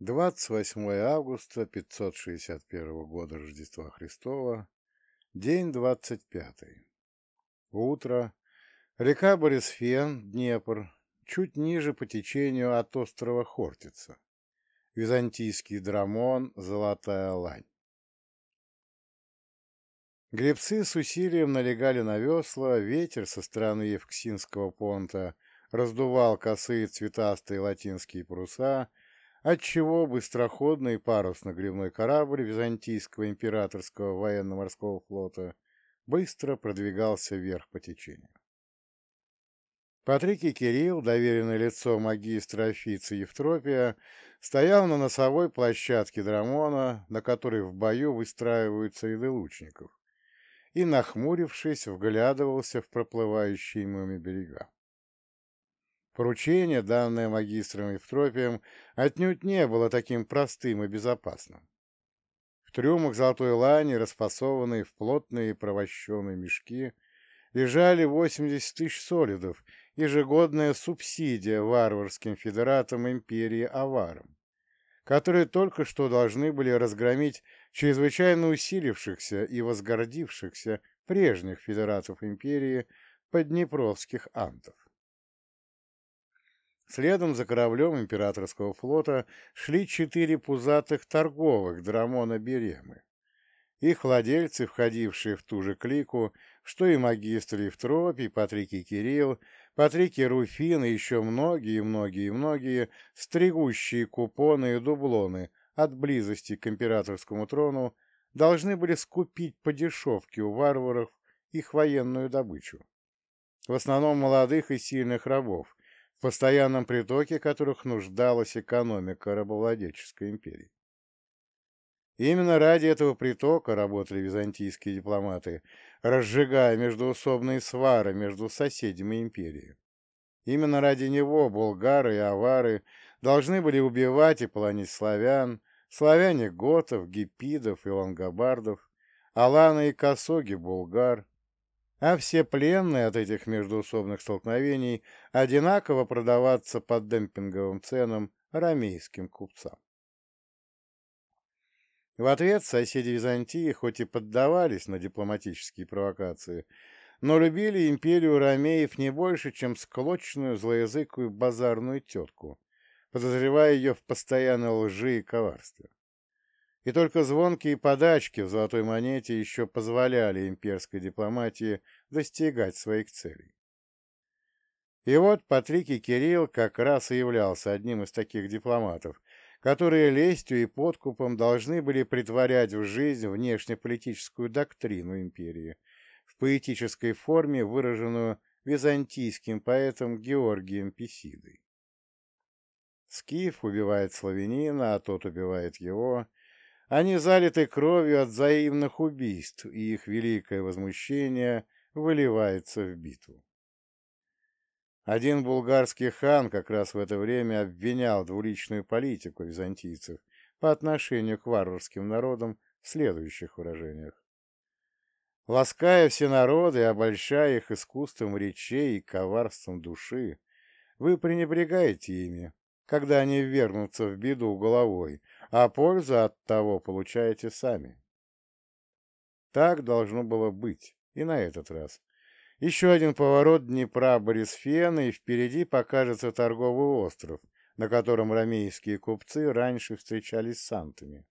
28 августа 561 года Рождества Христова, день 25. Утро. Река Борисфен, Днепр, чуть ниже по течению от острова Хортица. Византийский драмон, золотая лань. Гребцы с усилием налегали на весла, ветер со стороны Евксинского понта раздувал косые цветастые латинские паруса, отчего быстроходный парусно-гребной корабль Византийского императорского военно-морского флота быстро продвигался вверх по течению. Патрикий Кирилл, доверенное лицо магистра офица Евтропия, стоял на носовой площадке Драмона, на которой в бою выстраиваются ряды лучников, и, нахмурившись, вглядывался в проплывающие мимо берега. Поручение, данное магистром Евтропием, отнюдь не было таким простым и безопасным. В трюмах золотой лани, распасованные в плотные провощенные мешки, лежали 80 тысяч солидов, ежегодная субсидия варварским федератам империи Аварам, которые только что должны были разгромить чрезвычайно усилившихся и возгордившихся прежних федератов империи поднепровских антов. Следом за кораблем императорского флота шли четыре пузатых торговых драмона Беремы. Их владельцы, входившие в ту же клику, что и магистр Евтропий, Патрикий Кирилл, Патрикий Руфин и еще многие-многие-многие, стригущие купоны и дублоны от близости к императорскому трону, должны были скупить по дешевке у варваров их военную добычу. В основном молодых и сильных рабов, в постоянном притоке которых нуждалась экономика рабовладельческой империи. Именно ради этого притока работали византийские дипломаты, разжигая междуусобные свары между соседями империи. Именно ради него булгары и авары должны были убивать и полонить славян, славяне готов, гипидов и лангобардов, аланы и косоги булгар, а все пленные от этих междуусобных столкновений одинаково продаваться по демпинговым ценам рамейским купцам. В ответ соседи Византии хоть и поддавались на дипломатические провокации, но любили империю ромеев не больше, чем склочную злоязыкую базарную тетку, подозревая ее в постоянной лжи и коварстве и только звонкие подачки в золотой монете еще позволяли имперской дипломатии достигать своих целей. И вот Патрикий Кирилл как раз и являлся одним из таких дипломатов, которые лестью и подкупом должны были притворять в жизнь внешнеполитическую доктрину империи, в поэтической форме, выраженную византийским поэтом Георгием Писидой. Скиф убивает славянина, а тот убивает его, они залиты кровью от взаимных убийств, и их великое возмущение выливается в битву. Один булгарский хан как раз в это время обвинял двуличную политику византийцев по отношению к варварским народам в следующих выражениях. Лаская все народы и обольщая их искусством речей и коварством души, вы пренебрегаете ими, когда они вернутся в беду головой, а пользу от того получаете сами. Так должно было быть и на этот раз. Еще один поворот Днепра Борисфена, и впереди покажется торговый остров, на котором ромейские купцы раньше встречались с антами,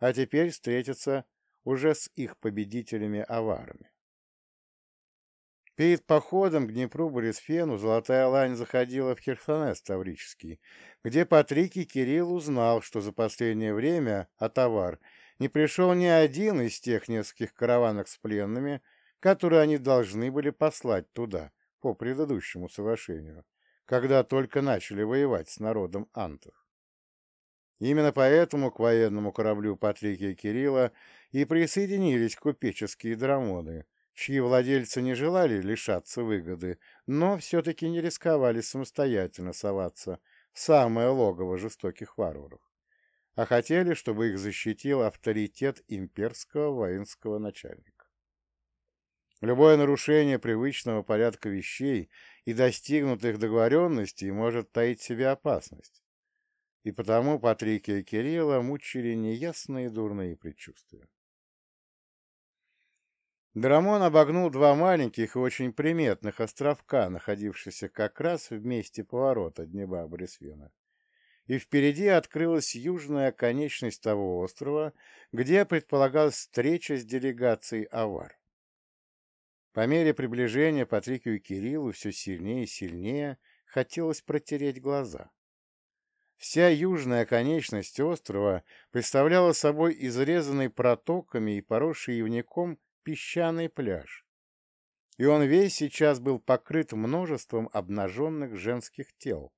а теперь встретятся уже с их победителями-аварами. Перед походом к Днепру Борисфену Золотая Лань заходила в Херсонес Таврический, где Патрикий Кирилл узнал, что за последнее время, а товар, не пришел ни один из тех нескольких караванов с пленными, которые они должны были послать туда по предыдущему соглашению, когда только начали воевать с народом антов. Именно поэтому к военному кораблю Патрикия Кирилла и присоединились купеческие драмоны, чьи владельцы не желали лишаться выгоды, но все-таки не рисковали самостоятельно соваться в самое логово жестоких варваров, а хотели, чтобы их защитил авторитет имперского воинского начальника. Любое нарушение привычного порядка вещей и достигнутых договоренностей может таить в себе опасность. и потому Патрикия и Кирилла мучили неясные дурные предчувствия. Драмон обогнул два маленьких и очень приметных островка, находившихся как раз в месте поворота Днеба Борисвена. И впереди открылась южная конечность того острова, где предполагалась встреча с делегацией Авар. По мере приближения Патрикию и Кириллу все сильнее и сильнее хотелось протереть глаза. Вся южная конечность острова представляла собой изрезанный протоками и поросший явником песчаный пляж. И он весь сейчас был покрыт множеством обнаженных женских тел,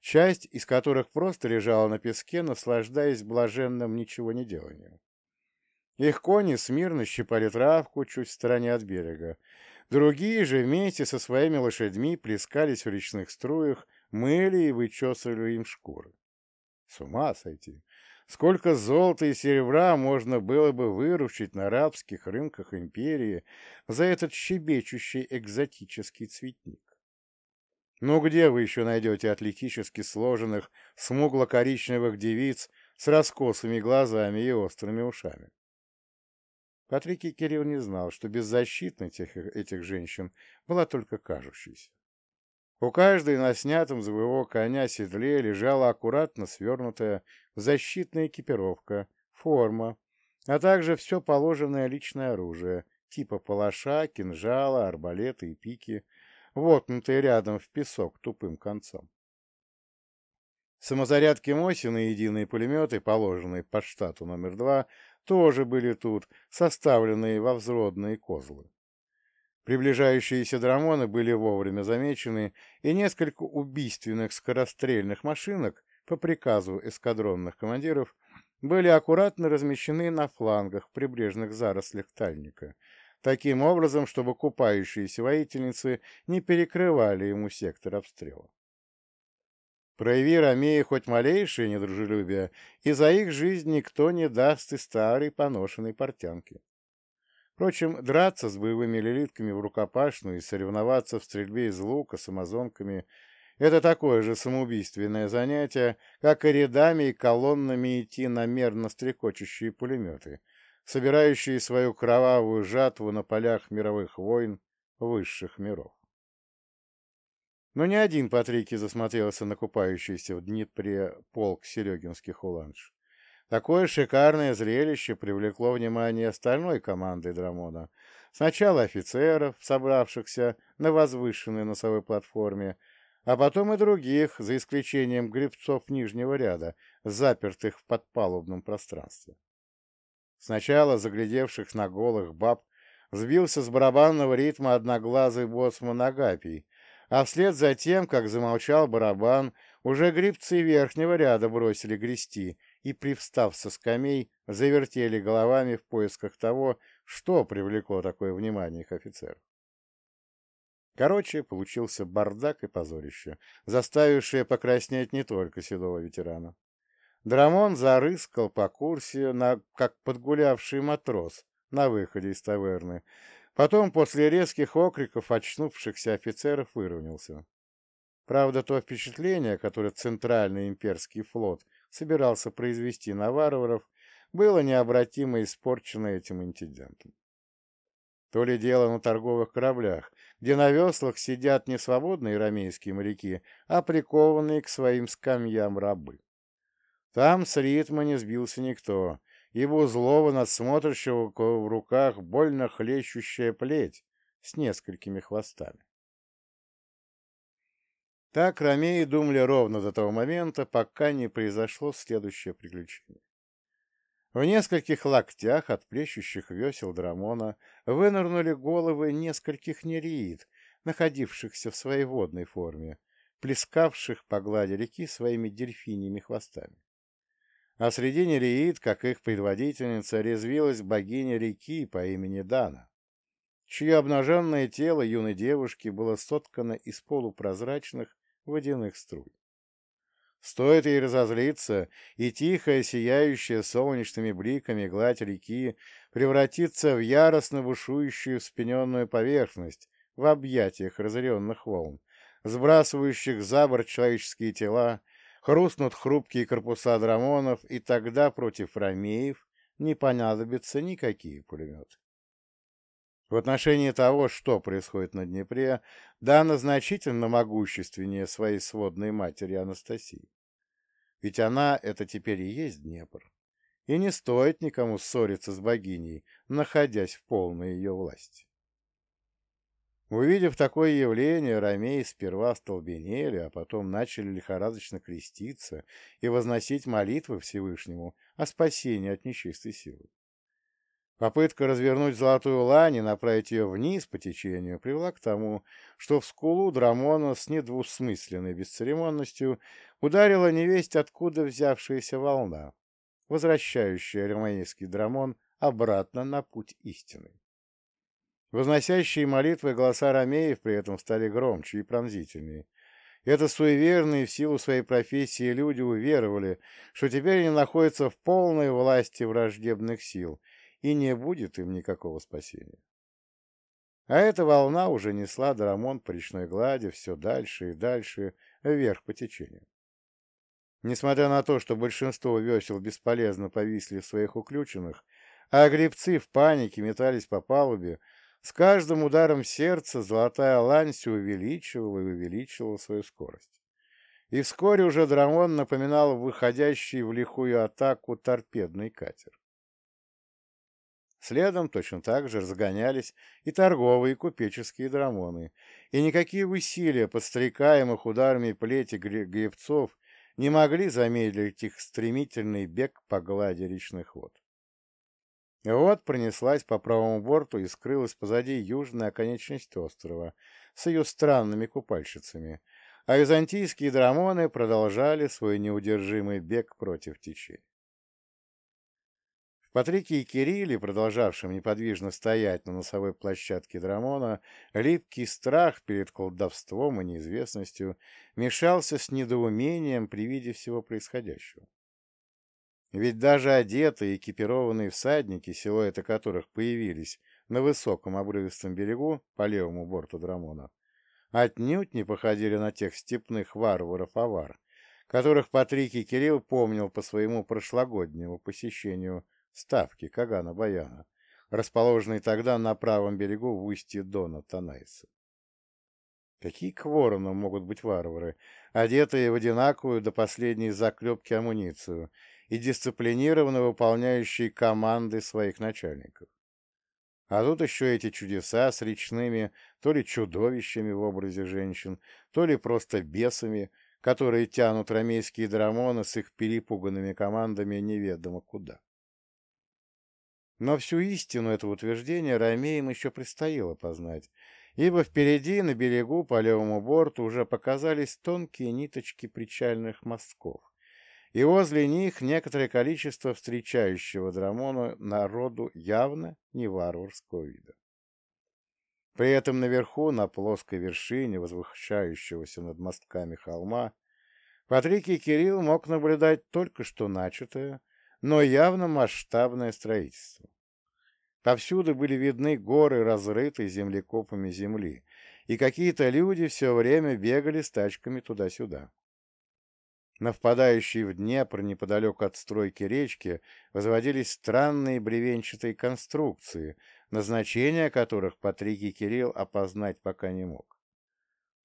часть из которых просто лежала на песке, наслаждаясь блаженным ничего не деланием. Их кони смирно щипали травку чуть в стороне от берега, другие же вместе со своими лошадьми плескались в речных струях, мыли и вычесывали им шкуры. С ума сойти! Сколько золота и серебра можно было бы выручить на арабских рынках империи за этот щебечущий экзотический цветник? Ну где вы еще найдете атлетически сложенных, смугло-коричневых девиц с раскосыми глазами и острыми ушами? Патрикий Кирилл не знал, что беззащитность этих, этих женщин была только кажущейся. У каждой на снятом с своего коня седле лежала аккуратно свернутая защитная экипировка, форма, а также все положенное личное оружие, типа палаша, кинжала, арбалета и пики, воткнутые рядом в песок тупым концом. Самозарядки Мосина и единые пулеметы, положенные по штату номер два, тоже были тут, составленные во взродные козлы. Приближающиеся драмоны были вовремя замечены, и несколько убийственных скорострельных машинок по приказу эскадронных командиров были аккуратно размещены на флангах прибрежных зарослях тальника, таким образом, чтобы купающиеся воительницы не перекрывали ему сектор обстрела. Прояви Ромеи хоть малейшее недружелюбие, и за их жизнь никто не даст и старой поношенной портянки. Впрочем, драться с боевыми лилитками в рукопашную и соревноваться в стрельбе из лука с амазонками — это такое же самоубийственное занятие, как и рядами и колоннами идти на мерно стрекочущие пулеметы, собирающие свою кровавую жатву на полях мировых войн высших миров. Но ни один Патрикий засмотрелся на купающийся в Днепре полк серегинских уланж. Такое шикарное зрелище привлекло внимание остальной команды Драмона. Сначала офицеров, собравшихся на возвышенной носовой платформе, а потом и других, за исключением гребцов нижнего ряда, запертых в подпалубном пространстве. Сначала заглядевших на голых баб сбился с барабанного ритма одноглазый боцман Агапий, а вслед за тем, как замолчал барабан, уже грибцы верхнего ряда бросили грести и, привстав со скамей, завертели головами в поисках того, что привлекло такое внимание их офицеров. Короче, получился бардак и позорище, заставившее покраснеть не только седого ветерана. Драмон зарыскал по курсе, на, как подгулявший матрос на выходе из таверны. Потом, после резких окриков очнувшихся офицеров, выровнялся. Правда, то впечатление, которое Центральный имперский флот собирался произвести на варваров, было необратимо испорчено этим инцидентом. То ли дело на торговых кораблях, где на веслах сидят не свободные ромейские моряки, а прикованные к своим скамьям рабы. Там с ритма не сбился никто, ибо злого надсмотрящего в руках больно хлещущая плеть с несколькими хвостами. Так ромеи думали ровно до того момента, пока не произошло следующее приключение. В нескольких локтях от плещущих весел Драмона вынырнули головы нескольких нереид, находившихся в своей водной форме, плескавших по глади реки своими дельфиньими хвостами. А среди нереид, как их предводительница, резвилась богиня реки по имени Дана, чье обнаженное тело юной девушки было соткано из полупрозрачных водяных струй. Стоит ей разозлиться, и тихая, сияющая солнечными бликами гладь реки превратится в яростно бушующую вспененную поверхность в объятиях разоренных волн, сбрасывающих за борт человеческие тела, хрустнут хрупкие корпуса драмонов, и тогда против ромеев не понадобятся никакие пулеметы. В отношении того, что происходит на Днепре, Дана значительно могущественнее своей сводной матери Анастасии. Ведь она — это теперь и есть Днепр. И не стоит никому ссориться с богиней, находясь в полной ее власти. Увидев такое явление, ромеи сперва столбенели, а потом начали лихорадочно креститься и возносить молитвы Всевышнему о спасении от нечистой силы. Попытка развернуть золотую лань и направить ее вниз по течению привела к тому, что в скулу Драмона с недвусмысленной бесцеремонностью ударила невесть откуда взявшаяся волна, возвращающая романийский Драмон обратно на путь истины. Возносящие молитвы голоса ромеев при этом стали громче и пронзительнее. Это суеверные в силу своей профессии люди уверовали, что теперь они находятся в полной власти враждебных сил, и не будет им никакого спасения. А эта волна уже несла Дарамон по речной глади все дальше и дальше вверх по течению. Несмотря на то, что большинство весел бесполезно повисли в своих уключенных, а гребцы в панике метались по палубе, с каждым ударом сердца золотая ланси увеличивала и увеличивала свою скорость. И вскоре уже Драмон напоминал выходящий в лихую атаку торпедный катер. Следом точно так же разгонялись и торговые и купеческие драмоны, и никакие усилия подстрекаемых ударами плети гребцов не могли замедлить их стремительный бег по глади речных вод. И вот пронеслась по правому борту и скрылась позади южная оконечность острова с ее странными купальщицами, а византийские драмоны продолжали свой неудержимый бег против течения. Патрике и Кирилле, продолжавшем неподвижно стоять на носовой площадке Драмона, липкий страх перед колдовством и неизвестностью мешался с недоумением при виде всего происходящего. Ведь даже одетые, экипированные всадники, силуэты которых появились на высоком обрывистом берегу по левому борту Драмона, отнюдь не походили на тех степных варваров-авар, которых Патрикий Кирилл помнил по своему прошлогоднему посещению ставки Кагана-Баяна, расположенной тогда на правом берегу в устье Дона Танайса. Какие к воронам могут быть варвары, одетые в одинаковую до последней заклепки амуницию и дисциплинированно выполняющие команды своих начальников. А тут еще эти чудеса с речными, то ли чудовищами в образе женщин, то ли просто бесами, которые тянут ромейские драмоны с их перепуганными командами неведомо куда. Но всю истину этого утверждения ромеям еще предстояло познать, ибо впереди, на берегу, по левому борту, уже показались тонкие ниточки причальных мостков, и возле них некоторое количество встречающего Драмону народу явно не варварского вида. При этом наверху, на плоской вершине, возвышающегося над мостками холма, Патрикий Кирилл мог наблюдать только что начатое, но явно масштабное строительство. Повсюду были видны горы, разрытые землекопами земли, и какие-то люди все время бегали с тачками туда-сюда. На впадающей в Днепр неподалеку от стройки речки возводились странные бревенчатые конструкции, назначение которых Патрикий Кирилл опознать пока не мог.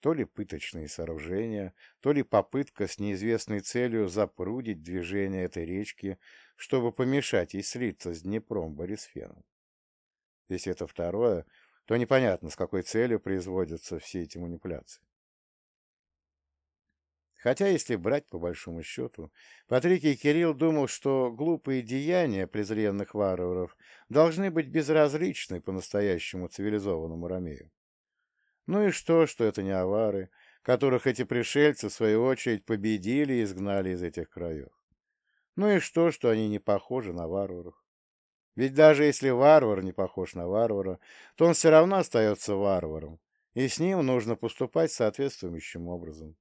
То ли пыточные сооружения, то ли попытка с неизвестной целью запрудить движение этой речки, чтобы помешать ей слиться с Днепром Борисфеном. Если это второе, то непонятно, с какой целью производятся все эти манипуляции. Хотя, если брать по большому счету, Патрикий Кирилл думал, что глупые деяния презренных варваров должны быть безразличны по-настоящему цивилизованному ромею. Ну и что, что это не авары, которых эти пришельцы, в свою очередь, победили и изгнали из этих краев? Ну и что, что они не похожи на варваров? Ведь даже если варвар не похож на варвара, то он все равно остается варваром, и с ним нужно поступать соответствующим образом.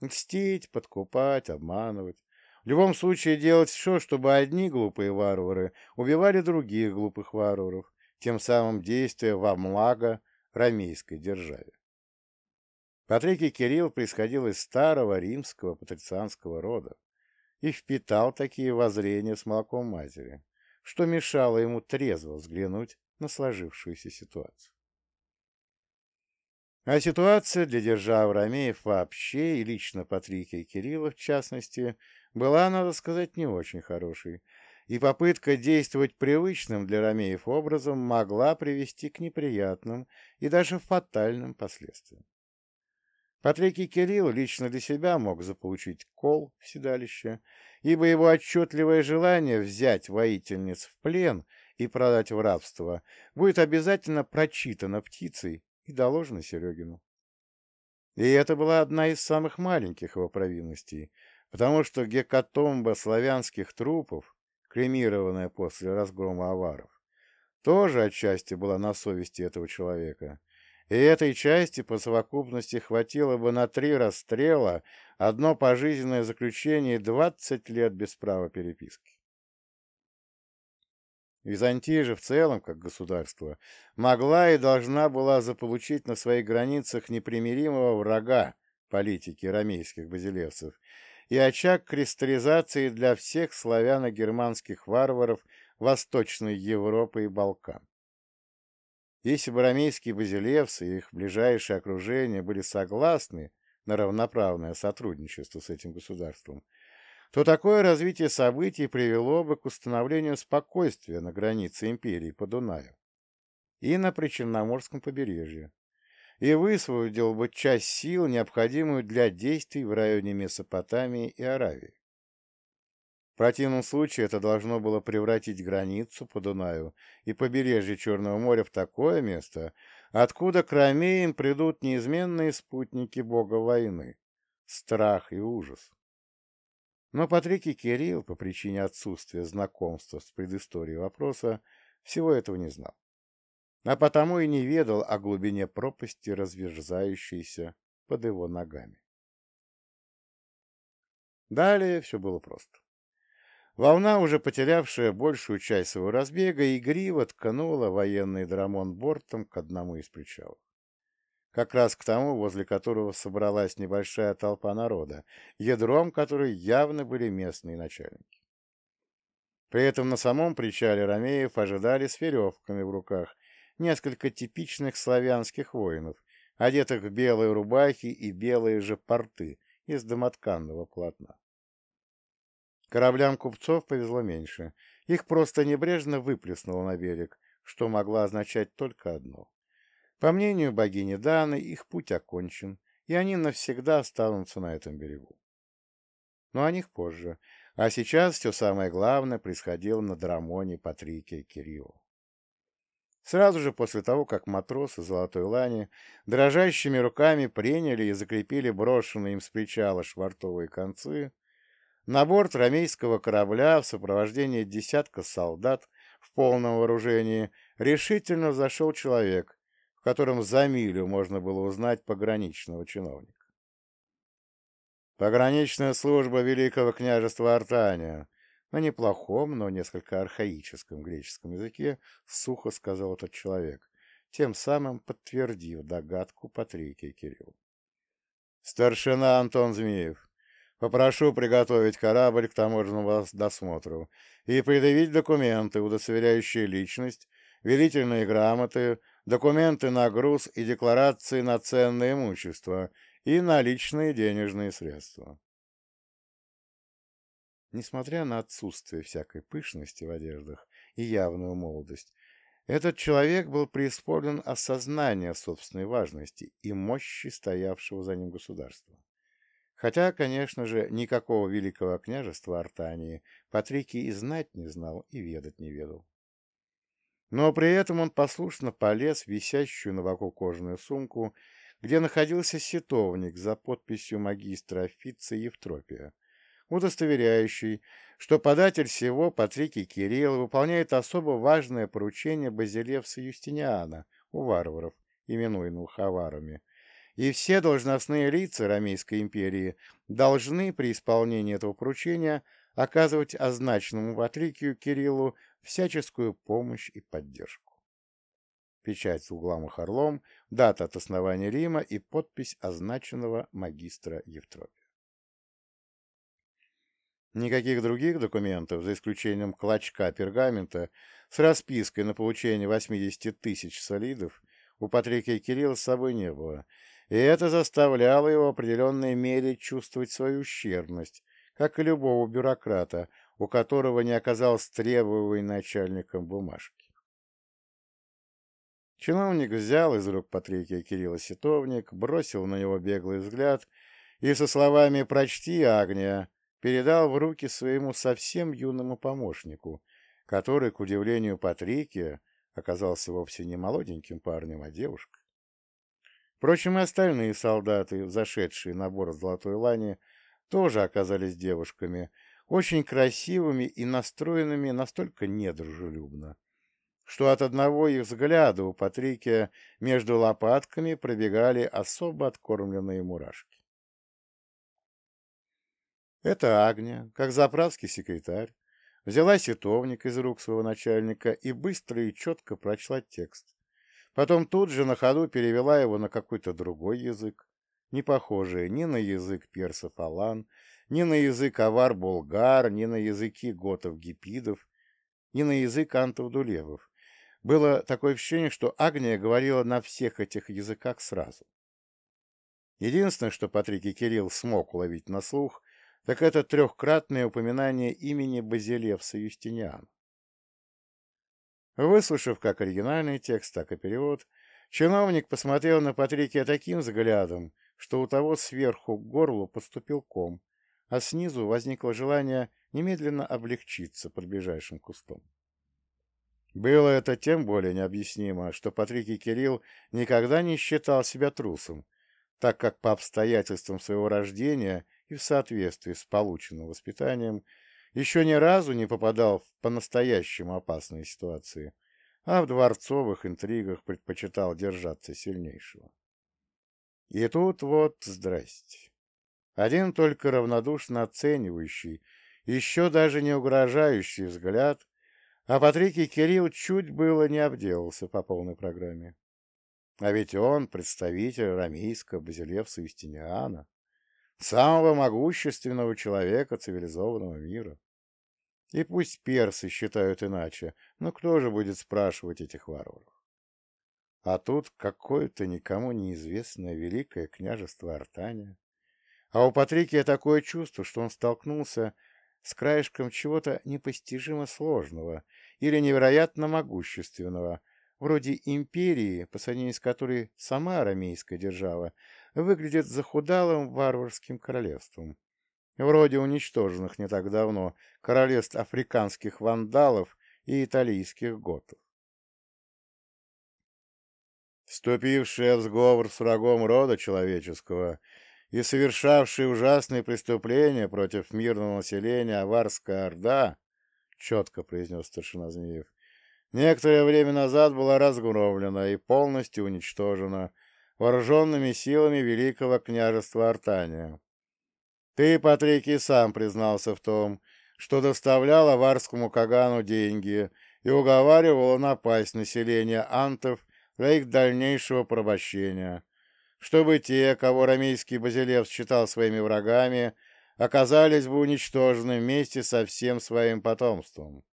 Мстить, подкупать, обманывать. В любом случае делать все, чтобы одни глупые варвары убивали других глупых варваров, тем самым действуя во благо ромейской державе. Патрикий Кирилл происходил из старого римского патрицианского рода и впитал такие воззрения с молоком матери, что мешало ему трезво взглянуть на сложившуюся ситуацию. А ситуация для держав Ромеев вообще, и лично Патрикия Кирилла в частности, была, надо сказать, не очень хорошей, и попытка действовать привычным для Ромеев образом могла привести к неприятным и даже фатальным последствиям. Патрикий Кирилл лично для себя мог заполучить кол в седалище, ибо его отчетливое желание взять воительниц в плен и продать в рабство будет обязательно прочитано птицей и доложено Серегину. И это была одна из самых маленьких его провинностей, потому что гекатомба славянских трупов, кремированная после разгрома аваров, тоже отчасти была на совести этого человека — и этой части по совокупности хватило бы на три расстрела, одно пожизненное заключение и двадцать лет без права переписки. Византия же в целом, как государство, могла и должна была заполучить на своих границах непримиримого врага политики ромейских базилевцев и очаг кристаллизации для всех славяно-германских варваров Восточной Европы и Балкан. Если бы рамейские базилевцы и их ближайшее окружение были согласны на равноправное сотрудничество с этим государством, то такое развитие событий привело бы к установлению спокойствия на границе империи по Дунаю и на Причерноморском побережье, и высвободил бы часть сил, необходимую для действий в районе Месопотамии и Аравии. Противном случае это должно было превратить границу по Дунаю и побережье Черного моря в такое место, откуда к ромеям придут неизменные спутники бога войны — страх и ужас. Но Патрикий Кирилл, по причине отсутствия знакомства с предысторией вопроса, всего этого не знал, а потому и не ведал о глубине пропасти, разверзающейся под его ногами. Далее все было просто. Волна, уже потерявшая большую часть своего разбега, игриво ткнула военный драмон бортом к одному из причалов. Как раз к тому, возле которого собралась небольшая толпа народа, ядром которой явно были местные начальники. При этом на самом причале Ромеев ожидали с веревками в руках несколько типичных славянских воинов, одетых в белые рубахи и белые же порты из домотканного полотна. Кораблям купцов повезло меньше. Их просто небрежно выплеснуло на берег, что могло означать только одно. По мнению богини Даны, их путь окончен, и они навсегда останутся на этом берегу. Но о них позже. А сейчас все самое главное происходило на Драмоне Патрикия Кирилла. Сразу же после того, как матросы Золотой Лани дрожащими руками приняли и закрепили брошенные им с причала швартовые концы, на борт ромейского корабля в сопровождении десятка солдат в полном вооружении решительно зашел человек, в котором за милю можно было узнать пограничного чиновника. Пограничная служба Великого княжества Артания на неплохом, но несколько архаическом греческом языке сухо сказал этот человек, тем самым подтвердив догадку Патрикия Кирилл. «Старшина Антон Змеев, Попрошу приготовить корабль к таможенному досмотру и предъявить документы, удостоверяющие личность, верительные грамоты, документы на груз и декларации на ценное имущество и наличные денежные средства. Несмотря на отсутствие всякой пышности в одеждах и явную молодость, этот человек был преисполнен осознания собственной важности и мощи стоявшего за ним государства. Хотя, конечно же, никакого великого княжества Артании Патрикий и знать не знал, и ведать не ведал. Но при этом он послушно полез в висящую на боку кожаную сумку, где находился сетовник за подписью магистра офица Евтропия, удостоверяющий, что податель всего Патрикий Кирилл выполняет особо важное поручение базилевса Юстиниана у варваров, именуемых аварами, и все должностные лица Ромейской империи должны при исполнении этого поручения оказывать означенному Патрикию Кириллу всяческую помощь и поддержку. печать с углом и орлом, дата от основания Рима и подпись означенного магистра Евтропия. Никаких других документов, за исключением клочка пергамента с распиской на получение 80 тысяч солидов, у Патрикия Кирилла с собой не было, и это заставляло его в определенной мере чувствовать свою ущербность, как и любого бюрократа, у которого не оказалось требуемой начальником бумажки. Чиновник взял из рук Патрикия Кирилла ситовник, бросил на него беглый взгляд и со словами «Прочти, Агния!» передал в руки своему совсем юному помощнику, который, к удивлению Патрикия, оказался вовсе не молоденьким парнем, а девушкой. Впрочем, и остальные солдаты, зашедшие на борт Золотой Лани, тоже оказались девушками, очень красивыми и настроенными настолько недружелюбно, что от одного их взгляда у Патрикия между лопатками пробегали особо откормленные мурашки. Это Агния, как заправский секретарь, взяла ситовник из рук своего начальника и быстро и четко прочла текст. Потом тут же на ходу перевела его на какой-то другой язык, не похожий ни на язык персов Алан, ни на язык авар-булгар, ни на языки готов-гипидов, ни на язык антов-дулевов. Было такое ощущение, что Агния говорила на всех этих языках сразу. Единственное, что Патрик и Кирилл смог уловить на слух, так это трехкратное упоминание имени Базилевса Юстиниана. Выслушав как оригинальный текст, так и перевод, чиновник посмотрел на Патрикия таким взглядом, что у того сверху к горлу подступил ком, а снизу возникло желание немедленно облегчиться под ближайшим кустом. Было это тем более необъяснимо, что Патрикий Кирилл никогда не считал себя трусом, так как по обстоятельствам своего рождения и в соответствии с полученным воспитанием еще ни разу не попадал в по-настоящему опасные ситуации, а в дворцовых интригах предпочитал держаться сильнейшего. И тут вот здрасте. Один только равнодушно оценивающий, еще даже не угрожающий взгляд, а Патрикий Кирилл чуть было не обделался по полной программе. А ведь он представитель рамейского базилевса Юстиниана, самого могущественного человека цивилизованного мира. И пусть персы считают иначе, но кто же будет спрашивать этих варваров? А тут какое-то никому неизвестное великое княжество Артания. А у Патрикия такое чувство, что он столкнулся с краешком чего-то непостижимо сложного или невероятно могущественного, вроде империи, по сравнению с которой сама арамейская держава выглядит захудалым варварским королевством, вроде уничтоженных не так давно королевств африканских вандалов и италийских готов. Вступившие в сговор с врагом рода человеческого и совершавшие ужасные преступления против мирного населения Аварская Орда, четко произнес старшина Змеев, некоторое время назад была разгромлена и полностью уничтожена вооруженными силами Великого княжества Артания. Ты, Патрикий, сам признался в том, что доставлял аварскому Кагану деньги и уговаривал напасть население антов для их дальнейшего порабощения, чтобы те, кого рамейский Базилев считал своими врагами, оказались бы уничтожены вместе со всем своим потомством.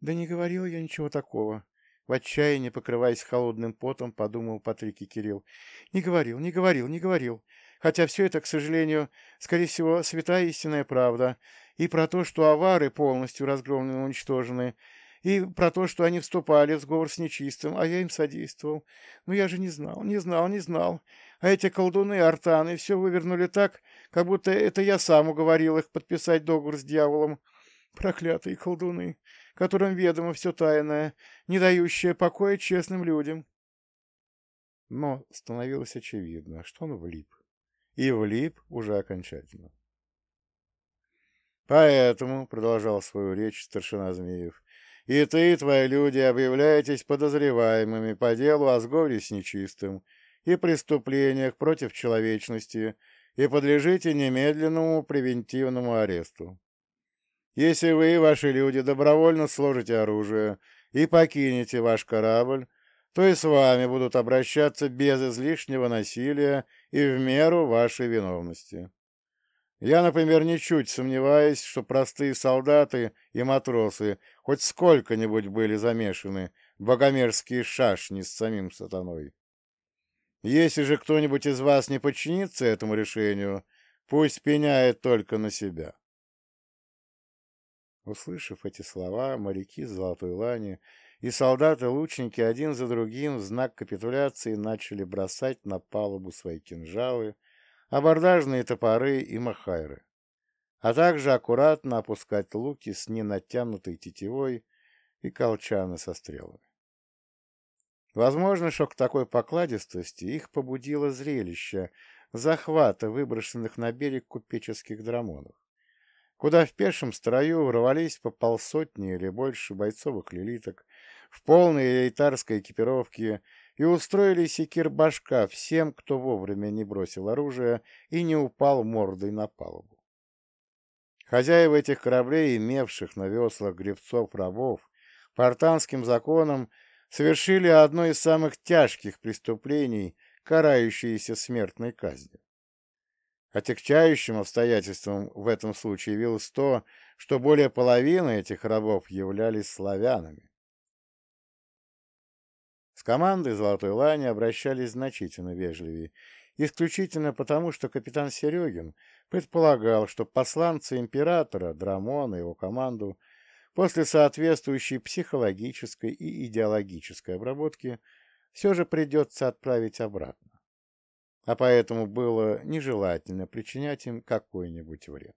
Да не говорил я ничего такого. В отчаянии, покрываясь холодным потом, подумал Патрик и Кирилл. Не говорил, не говорил, не говорил. Хотя все это, к сожалению, скорее всего, святая истинная правда. И про то, что авары полностью разгромлены и уничтожены, и про то, что они вступали в сговор с нечистым, а я им содействовал. Но я же не знал, не знал, не знал. А эти колдуны, артаны, все вывернули так, как будто это я сам уговорил их подписать договор с дьяволом. Проклятые колдуны, которым ведомо все тайное, не дающее покоя честным людям. Но становилось очевидно, что он влип. И влип уже окончательно. Поэтому, — продолжал свою речь старшина Змеев, — и ты, и твои люди объявляетесь подозреваемыми по делу о сговоре с нечистым и преступлениях против человечности и подлежите немедленному превентивному аресту. Если вы и ваши люди добровольно сложите оружие и покинете ваш корабль, то и с вами будут обращаться без излишнего насилия и в меру вашей виновности. Я, например, ничуть сомневаюсь, что простые солдаты и матросы хоть сколько-нибудь были замешаны в богомерзкие шашни с самим сатаной. Если же кто-нибудь из вас не подчинится этому решению, пусть пеняет только на себя. Услышав эти слова, моряки с Золотой Лани и солдаты-лучники один за другим в знак капитуляции начали бросать на палубу свои кинжалы, абордажные топоры и махайры, а также аккуратно опускать луки с ненатянутой тетивой и колчаны со стрелами. Возможно, что к такой покладистости их побудило зрелище захвата выброшенных на берег купеческих драмонов, куда в пешем строю ворвались по полсотни или больше бойцовых лилиток в полной элитарской экипировке и устроили секир башка всем, кто вовремя не бросил оружие и не упал мордой на палубу. Хозяева этих кораблей, имевших на веслах гребцов-рабов, портанским законом совершили одно из самых тяжких преступлений, карающиеся смертной казнью. Отягчающим обстоятельством в этом случае явилось то, что более половины этих рабов являлись славянами. С командой «Золотой лани» обращались значительно вежливее, исключительно потому, что капитан Серегин предполагал, что посланцы императора, Драмона и его команду после соответствующей психологической и идеологической обработки все же придется отправить обратно. А поэтому было нежелательно причинять им какой-нибудь вред.